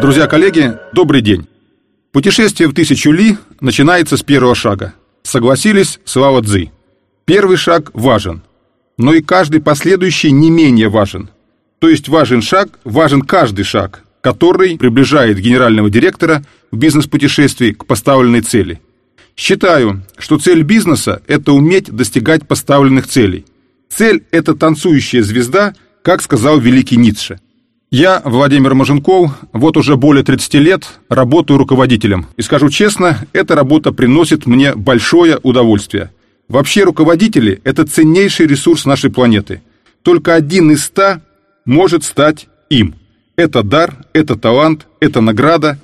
Друзья-коллеги, добрый день. Путешествие в тысячу ли начинается с первого шага. Согласились, слава дзы. Первый шаг важен, но и каждый последующий не менее важен. То есть важен шаг, важен каждый шаг, который приближает генерального директора в бизнес-путешествии к поставленной цели. Считаю, что цель бизнеса – это уметь достигать поставленных целей. Цель – это танцующая звезда, как сказал великий Ницше. Я, Владимир Маженков, вот уже более 30 лет работаю руководителем. И скажу честно, эта работа приносит мне большое удовольствие. Вообще руководители – это ценнейший ресурс нашей планеты. Только один из ста может стать им. Это дар, это талант, это награда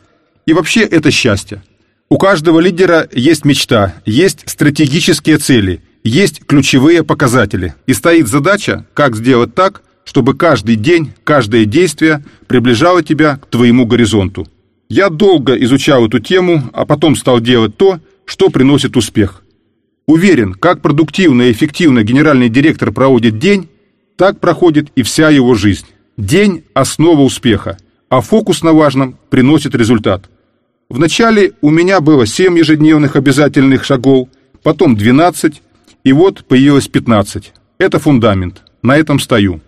и вообще это счастье. У каждого лидера есть мечта, есть стратегические цели, есть ключевые показатели. И стоит задача, как сделать так, чтобы каждый день, каждое действие приближало тебя к твоему горизонту. Я долго изучал эту тему, а потом стал делать то, что приносит успех. Уверен, как продуктивно и эффективно генеральный директор проводит день, так проходит и вся его жизнь. День – основа успеха, а фокус на важном приносит результат. Вначале у меня было 7 ежедневных обязательных шагов, потом 12, и вот появилось 15. Это фундамент, на этом стою.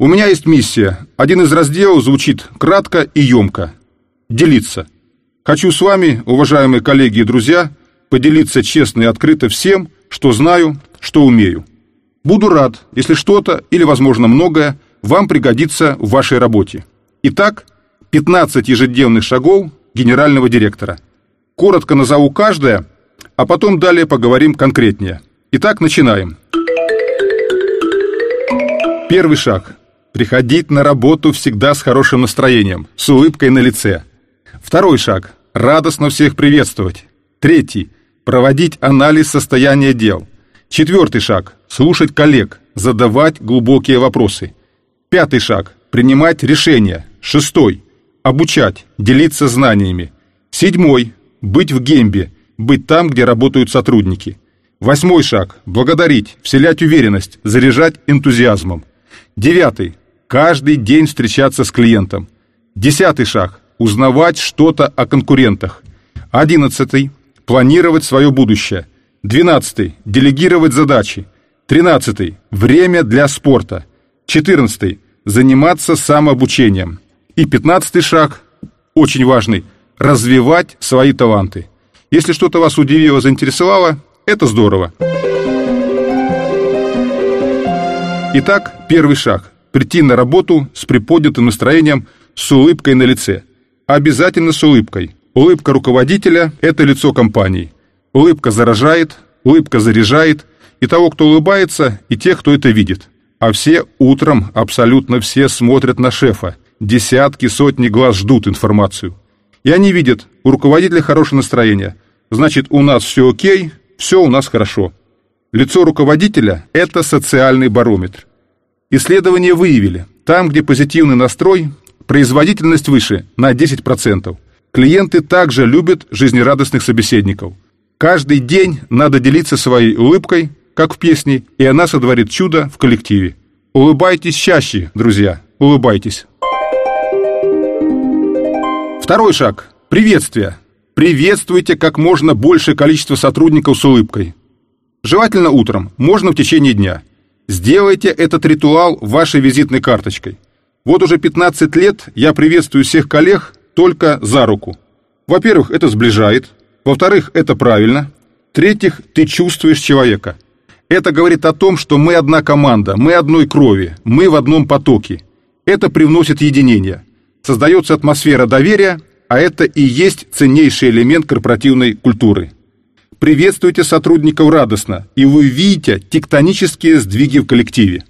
У меня есть миссия. Один из разделов звучит кратко и емко. Делиться. Хочу с вами, уважаемые коллеги и друзья, поделиться честно и открыто всем, что знаю, что умею. Буду рад, если что-то или, возможно, многое вам пригодится в вашей работе. Итак, 15 ежедневных шагов генерального директора. Коротко назову каждое, а потом далее поговорим конкретнее. Итак, начинаем. Первый шаг. Приходить на работу всегда с хорошим настроением, с улыбкой на лице. Второй шаг. Радостно всех приветствовать. Третий. Проводить анализ состояния дел. Четвертый шаг. Слушать коллег, задавать глубокие вопросы. Пятый шаг. Принимать решения. Шестой. Обучать, делиться знаниями. Седьмой. Быть в гембе, быть там, где работают сотрудники. Восьмой шаг. Благодарить, вселять уверенность, заряжать энтузиазмом. Девятый. Каждый день встречаться с клиентом. Десятый шаг. Узнавать что-то о конкурентах. Одиннадцатый. Планировать свое будущее. Двенадцатый. Делегировать задачи. Тринадцатый. Время для спорта. Четырнадцатый. Заниматься самообучением. И пятнадцатый шаг, очень важный, развивать свои таланты. Если что-то вас удивило, заинтересовало, это здорово. Итак, первый шаг – прийти на работу с приподнятым настроением, с улыбкой на лице. Обязательно с улыбкой. Улыбка руководителя – это лицо компании. Улыбка заражает, улыбка заряжает и того, кто улыбается, и тех, кто это видит. А все утром, абсолютно все смотрят на шефа. Десятки, сотни глаз ждут информацию. И они видят, у руководителя хорошее настроение. Значит, у нас все окей, все у нас хорошо. Лицо руководителя – это социальный барометр. Исследования выявили, там, где позитивный настрой, производительность выше на 10%. Клиенты также любят жизнерадостных собеседников. Каждый день надо делиться своей улыбкой, как в песне, и она сотворит чудо в коллективе. Улыбайтесь чаще, друзья, улыбайтесь. Второй шаг – приветствие. Приветствуйте как можно большее количество сотрудников с улыбкой. Желательно утром, можно в течение дня. Сделайте этот ритуал вашей визитной карточкой. Вот уже 15 лет я приветствую всех коллег только за руку. Во-первых, это сближает. Во-вторых, это правильно. В-третьих, ты чувствуешь человека. Это говорит о том, что мы одна команда, мы одной крови, мы в одном потоке. Это привносит единение. Создается атмосфера доверия, а это и есть ценнейший элемент корпоративной культуры. Приветствуйте сотрудников радостно, и вы видите тектонические сдвиги в коллективе.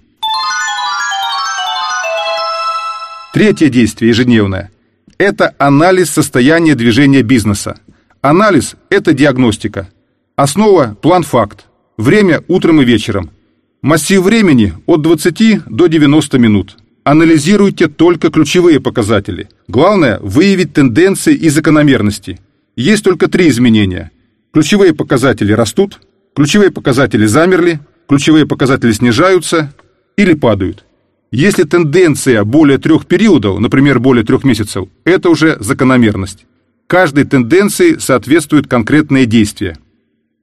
Третье действие ежедневное – это анализ состояния движения бизнеса. Анализ – это диагностика. Основа – план-факт. Время утром и вечером. Массив времени от 20 до 90 минут. Анализируйте только ключевые показатели. Главное – выявить тенденции и закономерности. Есть только три изменения. Ключевые показатели растут, ключевые показатели замерли, ключевые показатели снижаются или падают. Если тенденция более трех периодов, например, более трех месяцев, это уже закономерность. Каждой тенденции соответствуют конкретные действия.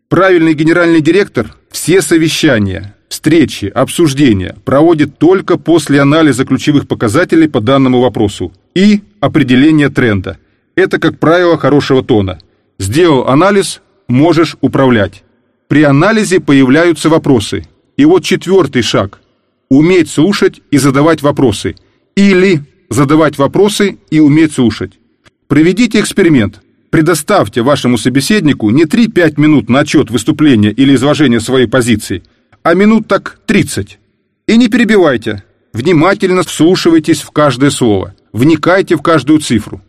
Правильный генеральный директор все совещания, встречи, обсуждения проводит только после анализа ключевых показателей по данному вопросу и определения тренда. Это, как правило, хорошего тона. Сделал анализ, можешь управлять. При анализе появляются вопросы. И вот четвертый шаг – уметь слушать и задавать вопросы. Или задавать вопросы и уметь слушать. Проведите эксперимент. Предоставьте вашему собеседнику не 3-5 минут на отчет выступления или изложения своей позиции, а минут так 30. И не перебивайте. Внимательно вслушивайтесь в каждое слово. Вникайте в каждую цифру.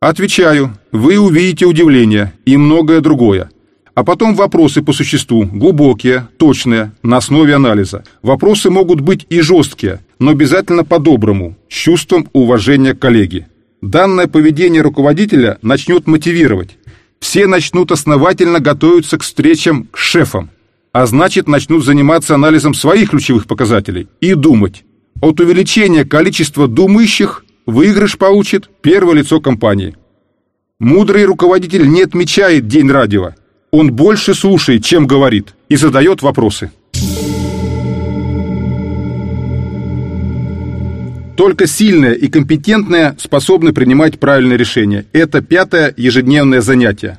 Отвечаю, вы увидите удивление и многое другое. А потом вопросы по существу, глубокие, точные, на основе анализа. Вопросы могут быть и жесткие, но обязательно по-доброму, с чувством уважения к коллеге. Данное поведение руководителя начнет мотивировать. Все начнут основательно готовиться к встречам с шефом, а значит начнут заниматься анализом своих ключевых показателей и думать. От увеличения количества думающих выигрыш получит первое лицо компании. Мудрый руководитель не отмечает день радио, он больше слушает, чем говорит, и задает вопросы. Только сильные и компетентные способны принимать правильные решения. Это пятое ежедневное занятие.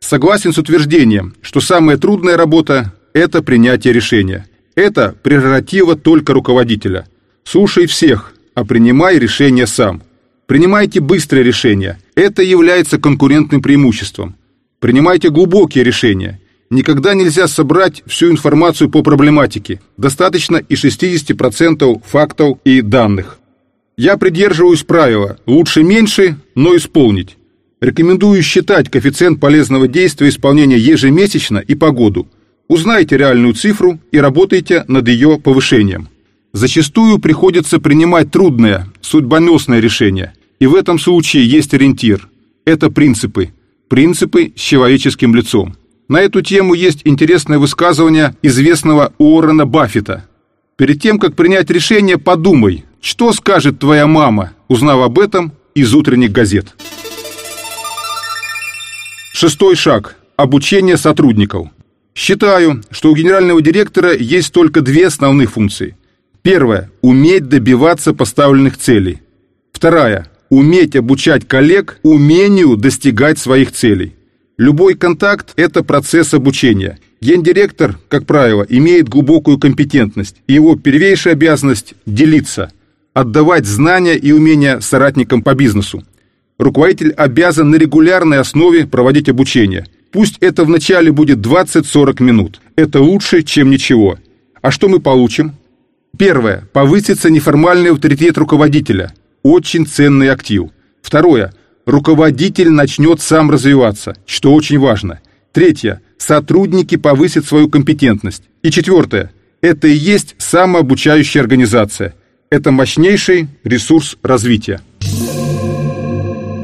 Согласен с утверждением, что самая трудная работа – это принятие решения. Это прерогатива только руководителя. Слушай всех, а принимай решение сам. Принимайте быстрые решения. Это является конкурентным преимуществом. Принимайте глубокие решения. Никогда нельзя собрать всю информацию по проблематике. Достаточно и 60% фактов и данных. Я придерживаюсь правила «лучше меньше, но исполнить». Рекомендую считать коэффициент полезного действия исполнения ежемесячно и по году. Узнайте реальную цифру и работайте над ее повышением. Зачастую приходится принимать трудное, судьбоносное решение. И в этом случае есть ориентир. Это принципы – Принципы с человеческим лицом. На эту тему есть интересное высказывание известного Уоррена Баффета. Перед тем, как принять решение, подумай, что скажет твоя мама, узнав об этом из утренних газет. Шестой шаг. Обучение сотрудников. Считаю, что у генерального директора есть только две основных функции. Первая – уметь добиваться поставленных целей. Вторая уметь обучать коллег умению достигать своих целей. Любой контакт – это процесс обучения. Гендиректор, как правило, имеет глубокую компетентность. Его первейшая обязанность – делиться, отдавать знания и умения соратникам по бизнесу. Руководитель обязан на регулярной основе проводить обучение. Пусть это вначале будет 20-40 минут. Это лучше, чем ничего. А что мы получим? Первое. Повысится неформальный авторитет руководителя – очень ценный актив. Второе. Руководитель начнет сам развиваться, что очень важно. Третье. Сотрудники повысят свою компетентность. И четвертое. Это и есть самообучающая организация. Это мощнейший ресурс развития.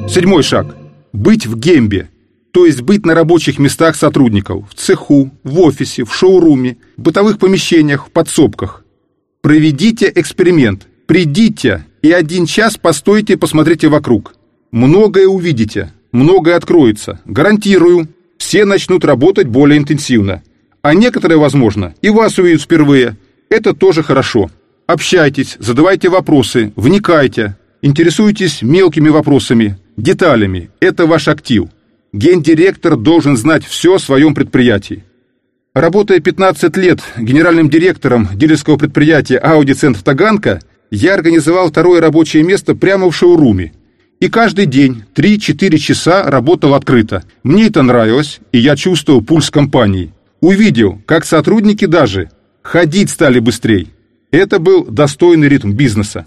Седьмой шаг. Быть в гембе, то есть быть на рабочих местах сотрудников, в цеху, в офисе, в шоуруме, в бытовых помещениях, в подсобках. Проведите эксперимент. Придите и один час постойте и посмотрите вокруг. Многое увидите, многое откроется. Гарантирую, все начнут работать более интенсивно. А некоторые, возможно, и вас увидят впервые. Это тоже хорошо. Общайтесь, задавайте вопросы, вникайте, интересуйтесь мелкими вопросами, деталями. Это ваш актив. Гендиректор должен знать все о своем предприятии. Работая 15 лет генеральным директором дилерского предприятия «Ауди-центр Таганка», я организовал второе рабочее место прямо в шоуруме. И каждый день 3-4 часа работал открыто. Мне это нравилось, и я чувствовал пульс компании. Увидел, как сотрудники даже ходить стали быстрее. Это был достойный ритм бизнеса.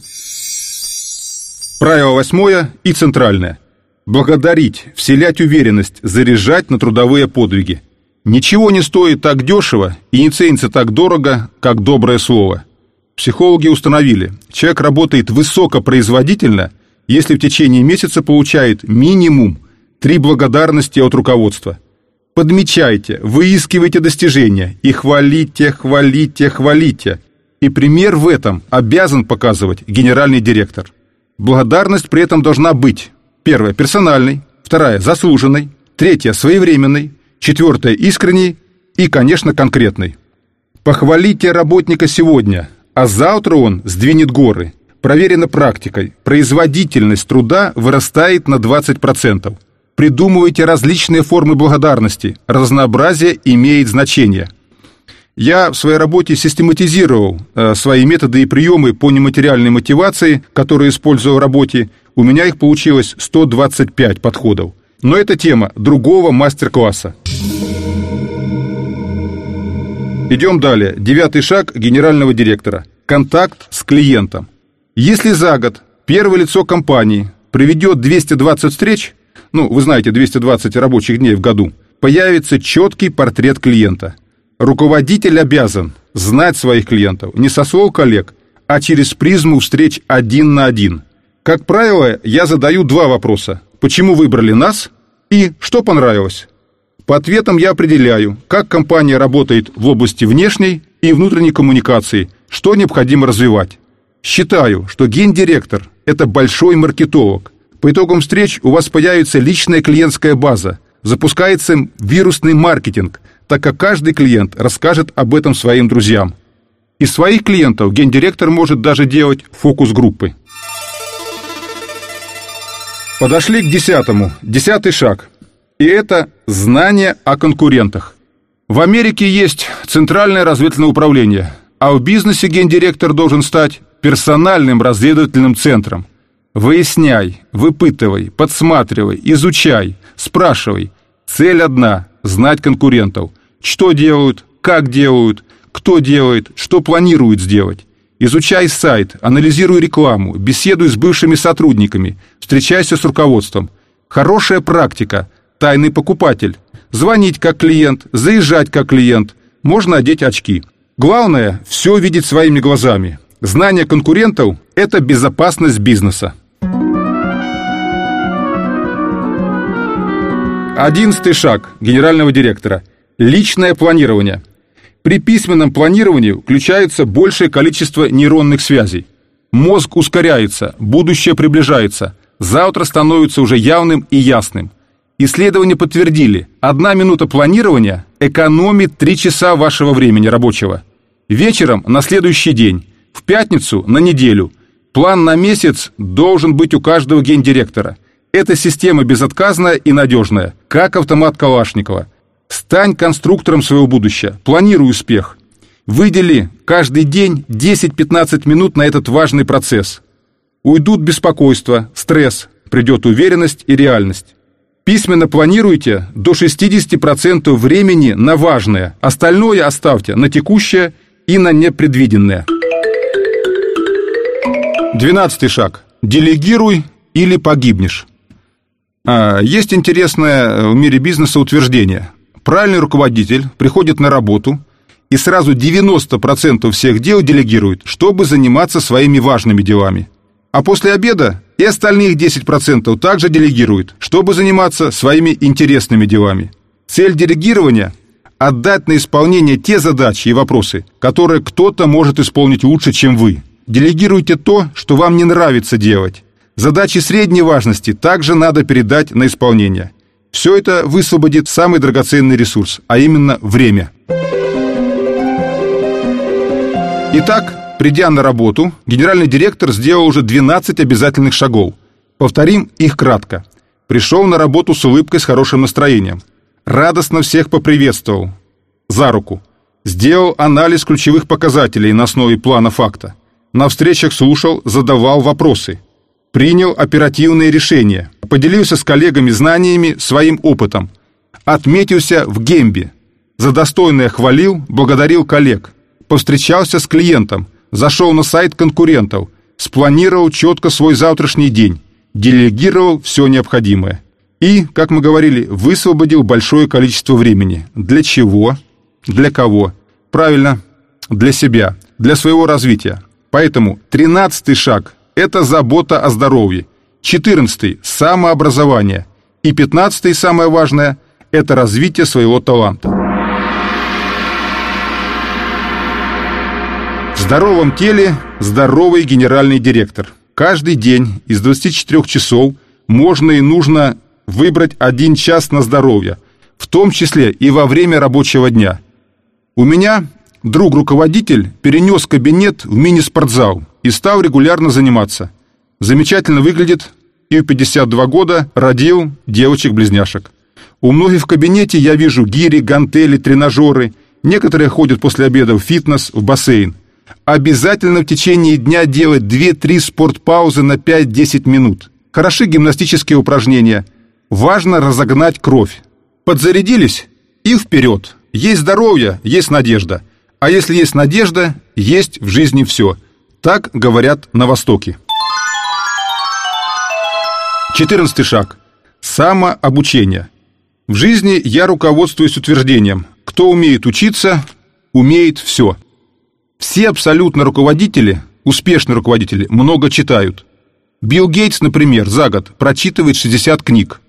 Правило восьмое и центральное. Благодарить, вселять уверенность, заряжать на трудовые подвиги. Ничего не стоит так дешево и не ценится так дорого, как доброе слово. Психологи установили, человек работает высокопроизводительно, если в течение месяца получает минимум три благодарности от руководства. Подмечайте, выискивайте достижения и хвалите, хвалите, хвалите. И пример в этом обязан показывать генеральный директор. Благодарность при этом должна быть первое – персональной, вторая – заслуженной, третья – своевременной, четвертая – искренней и, конечно, конкретной. Похвалите работника сегодня, а завтра он сдвинет горы. Проверено практикой. Производительность труда вырастает на 20%. Придумывайте различные формы благодарности. Разнообразие имеет значение. Я в своей работе систематизировал э, свои методы и приемы по нематериальной мотивации, которые использую в работе. У меня их получилось 125 подходов. Но это тема другого мастер-класса. Идем далее. Девятый шаг генерального директора. Контакт с клиентом. Если за год первое лицо компании проведет 220 встреч, ну, вы знаете, 220 рабочих дней в году, появится четкий портрет клиента. Руководитель обязан знать своих клиентов не со слов коллег, а через призму встреч один на один. Как правило, я задаю два вопроса. Почему выбрали нас и что понравилось? По ответам я определяю, как компания работает в области внешней и внутренней коммуникации, что необходимо развивать. Считаю, что гендиректор – это большой маркетолог. По итогам встреч у вас появится личная клиентская база, запускается вирусный маркетинг, так как каждый клиент расскажет об этом своим друзьям. Из своих клиентов гендиректор может даже делать фокус-группы. Подошли к десятому. Десятый шаг – и это знание о конкурентах. В Америке есть Центральное разведывательное управление, а в бизнесе гендиректор должен стать персональным разведывательным центром. Выясняй, выпытывай, подсматривай, изучай, спрашивай. Цель одна – знать конкурентов. Что делают, как делают, кто делает, что планируют сделать. Изучай сайт, анализируй рекламу, беседуй с бывшими сотрудниками, встречайся с руководством. Хорошая практика – тайный покупатель. Звонить как клиент, заезжать как клиент. Можно одеть очки. Главное – все видеть своими глазами. Знание конкурентов – это безопасность бизнеса. Одиннадцатый шаг генерального директора – личное планирование. При письменном планировании включается большее количество нейронных связей. Мозг ускоряется, будущее приближается, завтра становится уже явным и ясным. Исследования подтвердили, одна минута планирования экономит 3 часа вашего времени рабочего. Вечером на следующий день, в пятницу на неделю. План на месяц должен быть у каждого гендиректора. Эта система безотказная и надежная, как автомат Калашникова. Стань конструктором своего будущего, планируй успех. Выдели каждый день 10-15 минут на этот важный процесс. Уйдут беспокойство, стресс, придет уверенность и реальность. Письменно планируйте до 60% времени на важное, остальное оставьте на текущее и на непредвиденное. Двенадцатый шаг. Делегируй или погибнешь. А, есть интересное в мире бизнеса утверждение. Правильный руководитель приходит на работу и сразу 90% всех дел делегирует, чтобы заниматься своими важными делами. А после обеда и остальных 10% также делегируют, чтобы заниматься своими интересными делами. Цель делегирования – отдать на исполнение те задачи и вопросы, которые кто-то может исполнить лучше, чем вы. Делегируйте то, что вам не нравится делать. Задачи средней важности также надо передать на исполнение. Все это высвободит самый драгоценный ресурс, а именно время. Итак, Придя на работу, генеральный директор сделал уже 12 обязательных шагов. Повторим их кратко. Пришел на работу с улыбкой, с хорошим настроением. Радостно всех поприветствовал. За руку. Сделал анализ ключевых показателей на основе плана факта. На встречах слушал, задавал вопросы. Принял оперативные решения. Поделился с коллегами знаниями, своим опытом. Отметился в гембе. За достойное хвалил, благодарил коллег. Повстречался с клиентом – зашел на сайт конкурентов, спланировал четко свой завтрашний день, делегировал все необходимое. И, как мы говорили, высвободил большое количество времени. Для чего? Для кого? Правильно, для себя, для своего развития. Поэтому тринадцатый шаг – это забота о здоровье. Четырнадцатый – самообразование. И пятнадцатый, самое важное – это развитие своего таланта. здоровом теле здоровый генеральный директор. Каждый день из 24 часов можно и нужно выбрать один час на здоровье, в том числе и во время рабочего дня. У меня друг-руководитель перенес кабинет в мини-спортзал и стал регулярно заниматься. Замечательно выглядит и в 52 года родил девочек-близняшек. У многих в кабинете я вижу гири, гантели, тренажеры. Некоторые ходят после обеда в фитнес, в бассейн. Обязательно в течение дня делать 2-3 спортпаузы на 5-10 минут. Хороши гимнастические упражнения. Важно разогнать кровь. Подзарядились и вперед. Есть здоровье, есть надежда. А если есть надежда, есть в жизни все. Так говорят на Востоке. Четырнадцатый шаг. Самообучение. В жизни я руководствуюсь утверждением «Кто умеет учиться, умеет все». Все абсолютно руководители, успешные руководители, много читают. Билл Гейтс, например, за год прочитывает 60 книг.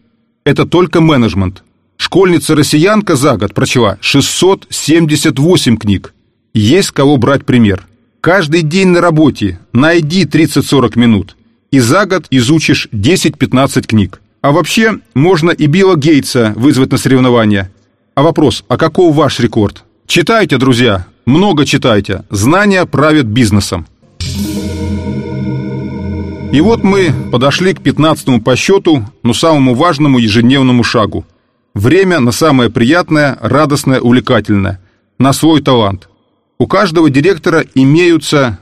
Это только менеджмент. Школьница-россиянка за год прочла 678 книг. Есть кого брать пример. Каждый день на работе найди 30-40 минут, и за год изучишь 10-15 книг. А вообще, можно и Билла Гейтса вызвать на соревнования. А вопрос, а каков ваш рекорд? Читайте, друзья, много читайте. Знания правят бизнесом. И вот мы подошли к 15 по счету, но самому важному ежедневному шагу. Время на самое приятное, радостное, увлекательное. На свой талант. У каждого директора имеются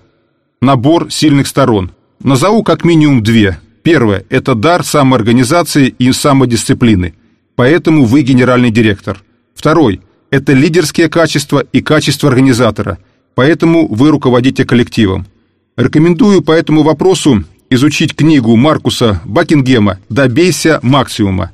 набор сильных сторон. Назову как минимум две – Первое – это дар самоорганизации и самодисциплины. Поэтому вы генеральный директор. Второй – это лидерские качества и качество организатора. Поэтому вы руководите коллективом. Рекомендую по этому вопросу изучить книгу Маркуса Бакингема «Добейся максимума».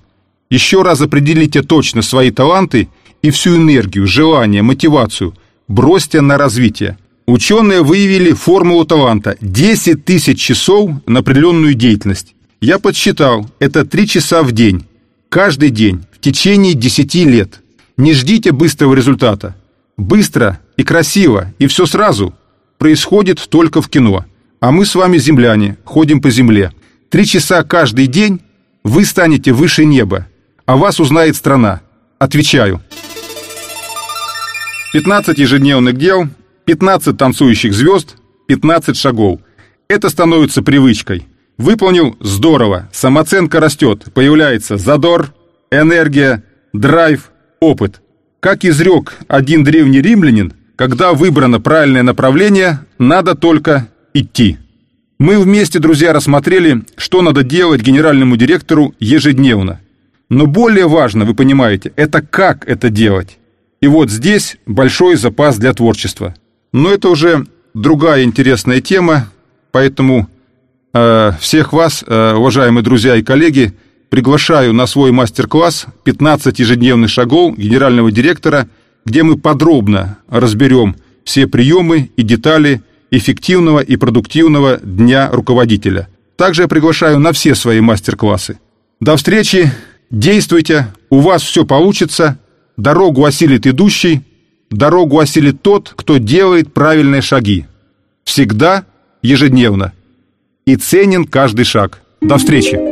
Еще раз определите точно свои таланты и всю энергию, желание, мотивацию. Бросьте на развитие. Ученые выявили формулу таланта – 10 тысяч часов на определенную деятельность. Я подсчитал, это 3 часа в день, каждый день, в течение 10 лет. Не ждите быстрого результата. Быстро и красиво, и все сразу происходит только в кино. А мы с вами, земляне, ходим по земле. Три часа каждый день вы станете выше неба, а вас узнает страна. Отвечаю. 15 ежедневных дел – 15 танцующих звезд, 15 шагов. Это становится привычкой. Выполнил – здорово, самооценка растет, появляется задор, энергия, драйв, опыт. Как изрек один древний римлянин, когда выбрано правильное направление, надо только идти. Мы вместе, друзья, рассмотрели, что надо делать генеральному директору ежедневно. Но более важно, вы понимаете, это как это делать. И вот здесь большой запас для творчества. Но это уже другая интересная тема, поэтому э, всех вас, э, уважаемые друзья и коллеги, приглашаю на свой мастер-класс «15 ежедневных шагов генерального директора», где мы подробно разберем все приемы и детали эффективного и продуктивного дня руководителя. Также я приглашаю на все свои мастер-классы. До встречи, действуйте, у вас все получится, дорогу осилит идущий, Дорогу осилит тот, кто делает правильные шаги. Всегда, ежедневно. И ценен каждый шаг. До встречи!